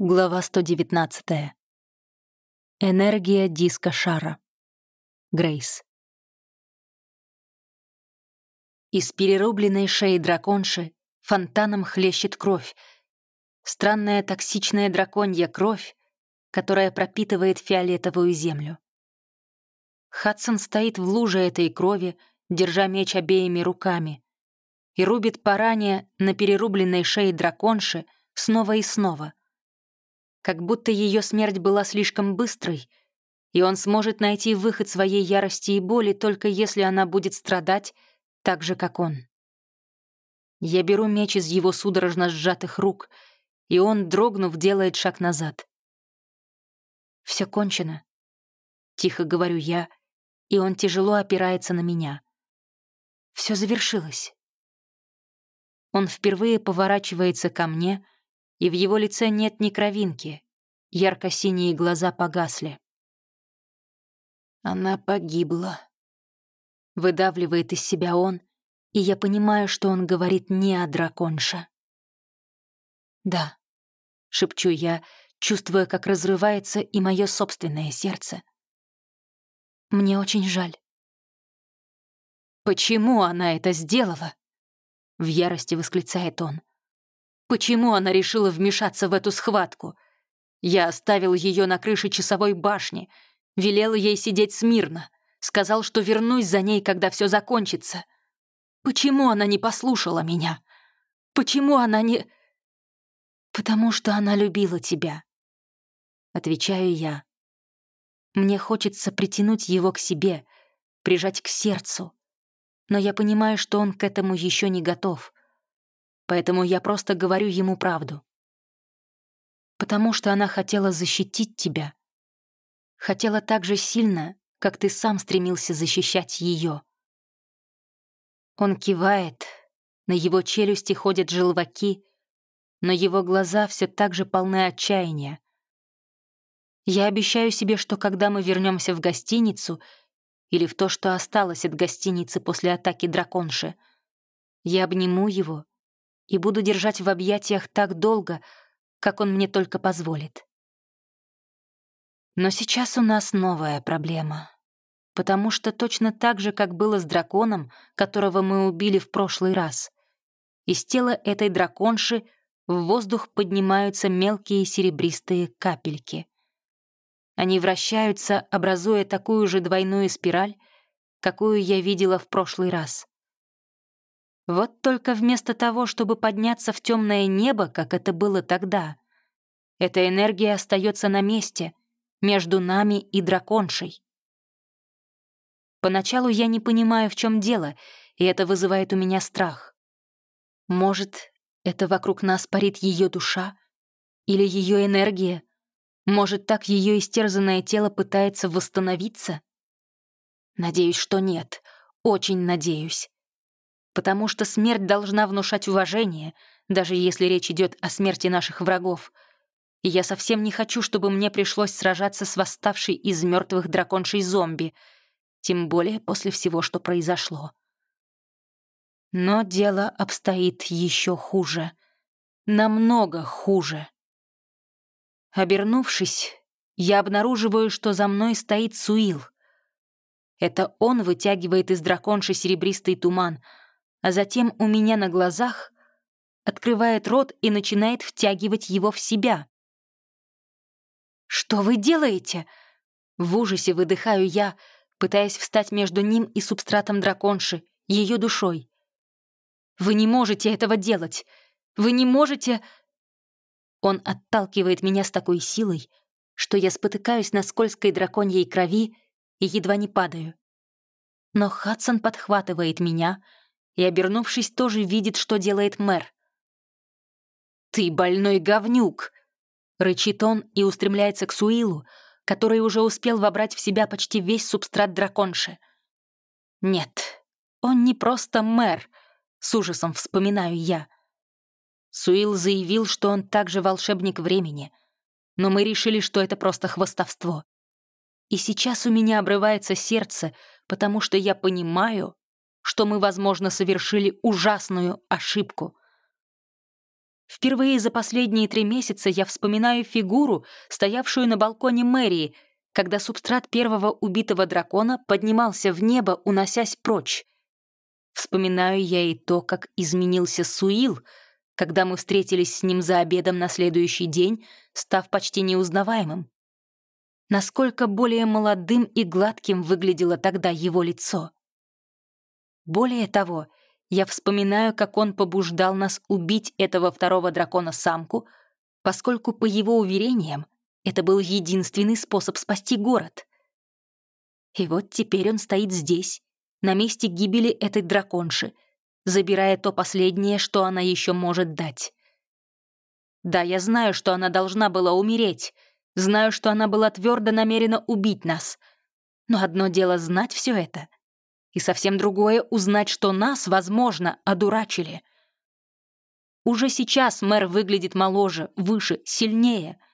Глава 119. Энергия диска шара. Грейс. Из перерубленной шеи драконши фонтаном хлещет кровь. Странная токсичная драконья кровь, которая пропитывает фиолетовую землю. Хадсон стоит в луже этой крови, держа меч обеими руками, и рубит по ране на перерубленной шее драконши снова и снова — как будто ее смерть была слишком быстрой, и он сможет найти выход своей ярости и боли только если она будет страдать так же, как он. Я беру меч из его судорожно сжатых рук, и он, дрогнув, делает шаг назад. Все кончено», — тихо говорю я, и он тяжело опирается на меня. Все завершилось. Он впервые поворачивается ко мне — и в его лице нет ни кровинки. Ярко-синие глаза погасли. «Она погибла», — выдавливает из себя он, и я понимаю, что он говорит не о драконше. «Да», — шепчу я, чувствуя, как разрывается и мое собственное сердце. «Мне очень жаль». «Почему она это сделала?» — в ярости восклицает он. Почему она решила вмешаться в эту схватку? Я оставил ее на крыше часовой башни, велел ей сидеть смирно, сказал, что вернусь за ней, когда все закончится. Почему она не послушала меня? Почему она не... Потому что она любила тебя. Отвечаю я. Мне хочется притянуть его к себе, прижать к сердцу. Но я понимаю, что он к этому еще не готов поэтому я просто говорю ему правду. Потому что она хотела защитить тебя. Хотела так же сильно, как ты сам стремился защищать ее. Он кивает, на его челюсти ходят желваки, но его глаза все так же полны отчаяния. Я обещаю себе, что когда мы вернемся в гостиницу или в то, что осталось от гостиницы после атаки драконши, я обниму его и буду держать в объятиях так долго, как он мне только позволит. Но сейчас у нас новая проблема, потому что точно так же, как было с драконом, которого мы убили в прошлый раз, из тела этой драконши в воздух поднимаются мелкие серебристые капельки. Они вращаются, образуя такую же двойную спираль, какую я видела в прошлый раз. Вот только вместо того, чтобы подняться в темное небо, как это было тогда, эта энергия остается на месте, между нами и драконшей. Поначалу я не понимаю, в чем дело, и это вызывает у меня страх. Может, это вокруг нас парит ее душа? Или ее энергия? Может, так ее истерзанное тело пытается восстановиться? Надеюсь, что нет. Очень надеюсь потому что смерть должна внушать уважение, даже если речь идет о смерти наших врагов. И я совсем не хочу, чтобы мне пришлось сражаться с восставшей из мертвых драконшей зомби, тем более после всего, что произошло. Но дело обстоит еще хуже. Намного хуже. Обернувшись, я обнаруживаю, что за мной стоит Суил. Это он вытягивает из драконши серебристый туман — а затем у меня на глазах открывает рот и начинает втягивать его в себя. «Что вы делаете?» В ужасе выдыхаю я, пытаясь встать между ним и субстратом драконши, ее душой. «Вы не можете этого делать! Вы не можете...» Он отталкивает меня с такой силой, что я спотыкаюсь на скользкой драконьей крови и едва не падаю. Но Хадсон подхватывает меня — и, обернувшись, тоже видит, что делает мэр. «Ты больной говнюк!» — рычит он и устремляется к Суилу, который уже успел вобрать в себя почти весь субстрат драконши. «Нет, он не просто мэр», — с ужасом вспоминаю я. Суил заявил, что он также волшебник времени, но мы решили, что это просто хвостовство. И сейчас у меня обрывается сердце, потому что я понимаю, что мы, возможно, совершили ужасную ошибку. Впервые за последние три месяца я вспоминаю фигуру, стоявшую на балконе мэрии, когда субстрат первого убитого дракона поднимался в небо, уносясь прочь. Вспоминаю я и то, как изменился Суил, когда мы встретились с ним за обедом на следующий день, став почти неузнаваемым. Насколько более молодым и гладким выглядело тогда его лицо. Более того, я вспоминаю, как он побуждал нас убить этого второго дракона-самку, поскольку, по его уверениям, это был единственный способ спасти город. И вот теперь он стоит здесь, на месте гибели этой драконши, забирая то последнее, что она еще может дать. Да, я знаю, что она должна была умереть, знаю, что она была твердо намерена убить нас. Но одно дело знать все это, и совсем другое — узнать, что нас, возможно, одурачили. Уже сейчас мэр выглядит моложе, выше, сильнее —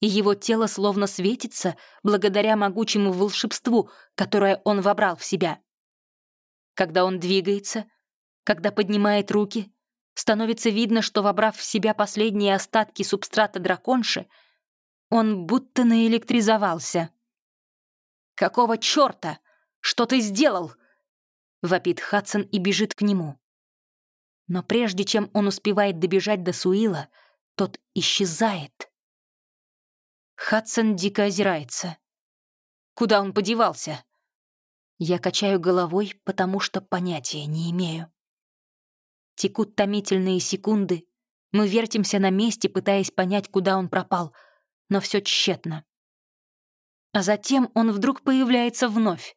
и его тело словно светится благодаря могучему волшебству, которое он вобрал в себя. Когда он двигается, когда поднимает руки, становится видно, что, вобрав в себя последние остатки субстрата драконши, он будто наэлектризовался. «Какого чёрта? Что ты сделал?» — вопит Хадсон и бежит к нему. Но прежде чем он успевает добежать до Суила, тот исчезает. Хадсон дико озирается. Куда он подевался? Я качаю головой, потому что понятия не имею. Текут томительные секунды. Мы вертимся на месте, пытаясь понять, куда он пропал, но все тщетно. А затем он вдруг появляется вновь,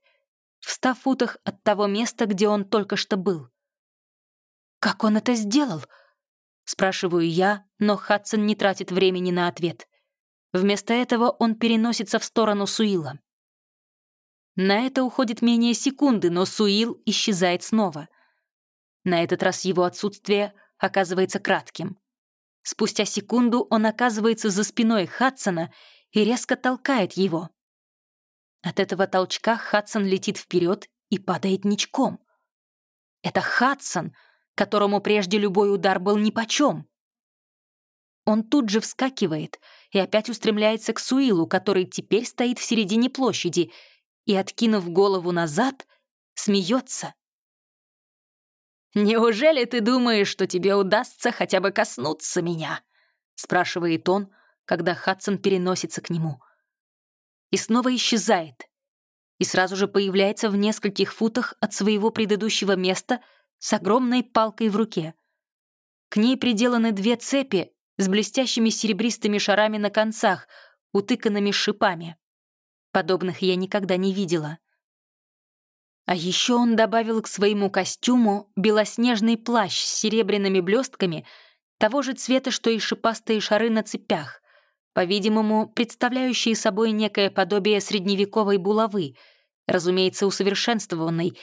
в ста футах от того места, где он только что был. «Как он это сделал?» — спрашиваю я, но Хадсон не тратит времени на ответ. Вместо этого он переносится в сторону Суила. На это уходит менее секунды, но Суил исчезает снова. На этот раз его отсутствие оказывается кратким. Спустя секунду он оказывается за спиной Хадсона и резко толкает его. От этого толчка Хадсон летит вперед и падает ничком. Это Хадсон, которому прежде любой удар был нипочем. Он тут же вскакивает и опять устремляется к Суилу, который теперь стоит в середине площади и, откинув голову назад, смеется. «Неужели ты думаешь, что тебе удастся хотя бы коснуться меня?» — спрашивает он, когда Хадсон переносится к нему. И снова исчезает. И сразу же появляется в нескольких футах от своего предыдущего места с огромной палкой в руке. К ней приделаны две цепи с блестящими серебристыми шарами на концах, утыканными шипами. Подобных я никогда не видела. А еще он добавил к своему костюму белоснежный плащ с серебряными блестками того же цвета, что и шипастые шары на цепях, по-видимому, представляющие собой некое подобие средневековой булавы, разумеется, усовершенствованной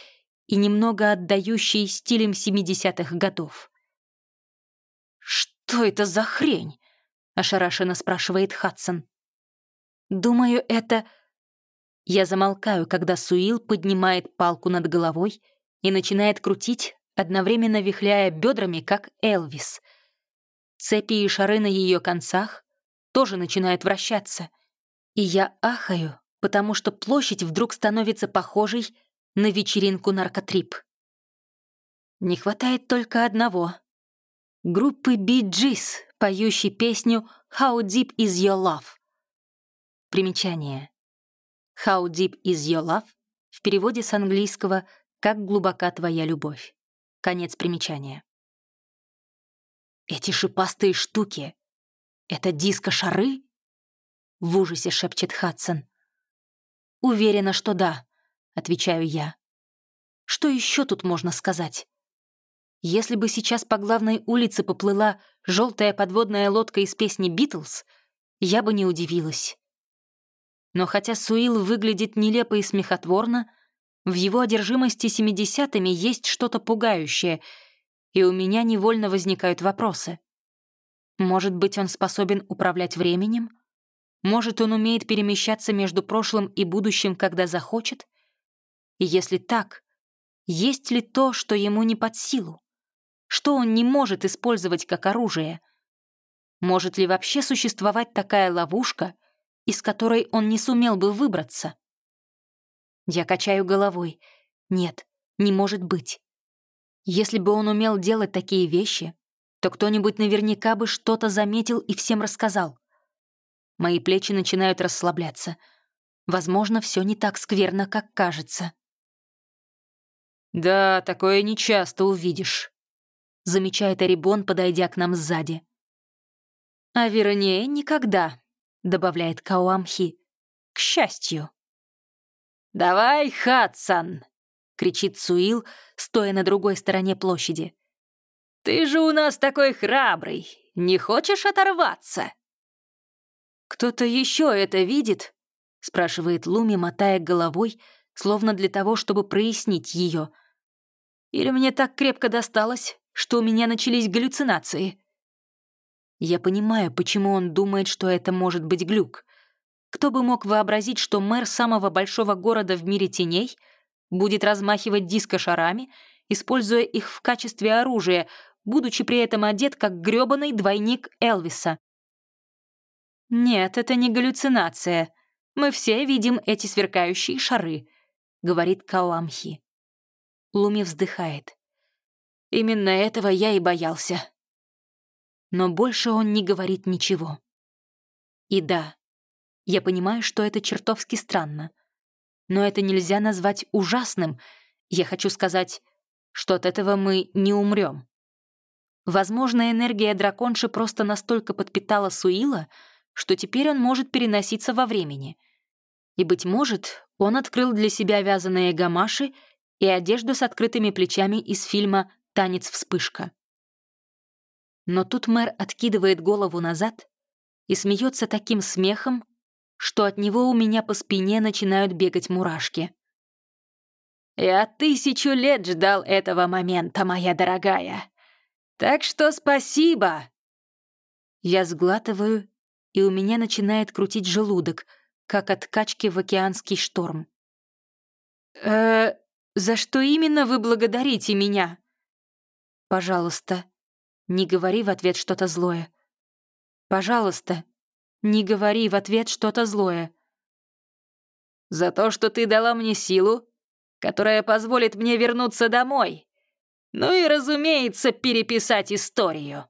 и немного отдающей стилем 70-х годов. «Что это за хрень?» — ошарашенно спрашивает Хадсон. «Думаю, это...» Я замолкаю, когда Суил поднимает палку над головой и начинает крутить, одновременно вихляя бедрами, как Элвис. Цепи и шары на ее концах тоже начинают вращаться. И я ахаю, потому что площадь вдруг становится похожей на вечеринку наркотрип. Не хватает только одного. Группы Gees, поющей песню «How Deep Is Your Love». Примечание. «How Deep Is Your Love» в переводе с английского «Как глубока твоя любовь». Конец примечания. «Эти шипастые штуки — это диско-шары?» — в ужасе шепчет Хадсон. «Уверена, что да», — отвечаю я. «Что еще тут можно сказать?» Если бы сейчас по главной улице поплыла желтая подводная лодка из песни «Битлз», я бы не удивилась. Но хотя Суил выглядит нелепо и смехотворно, в его одержимости семидесятыми есть что-то пугающее, и у меня невольно возникают вопросы. Может быть, он способен управлять временем? Может, он умеет перемещаться между прошлым и будущим, когда захочет? И если так, есть ли то, что ему не под силу? Что он не может использовать как оружие? Может ли вообще существовать такая ловушка, из которой он не сумел бы выбраться? Я качаю головой. Нет, не может быть. Если бы он умел делать такие вещи, то кто-нибудь наверняка бы что-то заметил и всем рассказал. Мои плечи начинают расслабляться. Возможно, все не так скверно, как кажется. «Да, такое нечасто увидишь», — замечает Арибон, подойдя к нам сзади. «А вернее, никогда», — добавляет Кауамхи. «К счастью». «Давай, Хадсан!» — кричит Суил, стоя на другой стороне площади. «Ты же у нас такой храбрый! Не хочешь оторваться?» «Кто-то еще это видит?» — спрашивает Луми, мотая головой, словно для того, чтобы прояснить ее. «Или мне так крепко досталось, что у меня начались галлюцинации?» Я понимаю, почему он думает, что это может быть глюк. Кто бы мог вообразить, что мэр самого большого города в мире теней — будет размахивать дискошарами, используя их в качестве оружия, будучи при этом одет как грёбаный двойник Элвиса. «Нет, это не галлюцинация. Мы все видим эти сверкающие шары», — говорит Кауамхи. Луми вздыхает. «Именно этого я и боялся». Но больше он не говорит ничего. И да, я понимаю, что это чертовски странно — но это нельзя назвать ужасным. Я хочу сказать, что от этого мы не умрем. Возможно, энергия драконши просто настолько подпитала Суила, что теперь он может переноситься во времени. И, быть может, он открыл для себя вязаные гамаши и одежду с открытыми плечами из фильма «Танец вспышка». Но тут мэр откидывает голову назад и смеется таким смехом, что от него у меня по спине начинают бегать мурашки. «Я тысячу лет ждал этого момента, моя дорогая. Так что спасибо!» Я сглатываю, и у меня начинает крутить желудок, как от качки в океанский шторм. «Э, за что именно вы благодарите меня?» «Пожалуйста, не говори в ответ что-то злое. Пожалуйста, не говори в ответ что-то злое. «За то, что ты дала мне силу, которая позволит мне вернуться домой. Ну и, разумеется, переписать историю».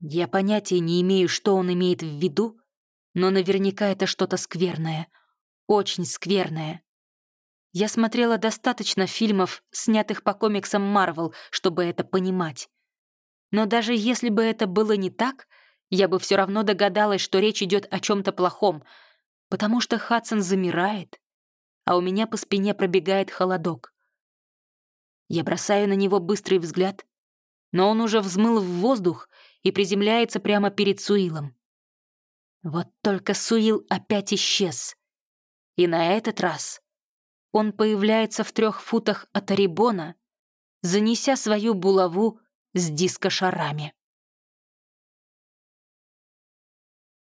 Я понятия не имею, что он имеет в виду, но наверняка это что-то скверное. Очень скверное. Я смотрела достаточно фильмов, снятых по комиксам Марвел, чтобы это понимать. Но даже если бы это было не так, я бы все равно догадалась, что речь идет о чем-то плохом, потому что Хадсон замирает, а у меня по спине пробегает холодок. Я бросаю на него быстрый взгляд, но он уже взмыл в воздух и приземляется прямо перед Суилом. Вот только Суил опять исчез. И на этот раз он появляется в трех футах от Арибона, занеся свою булаву с дискошарами.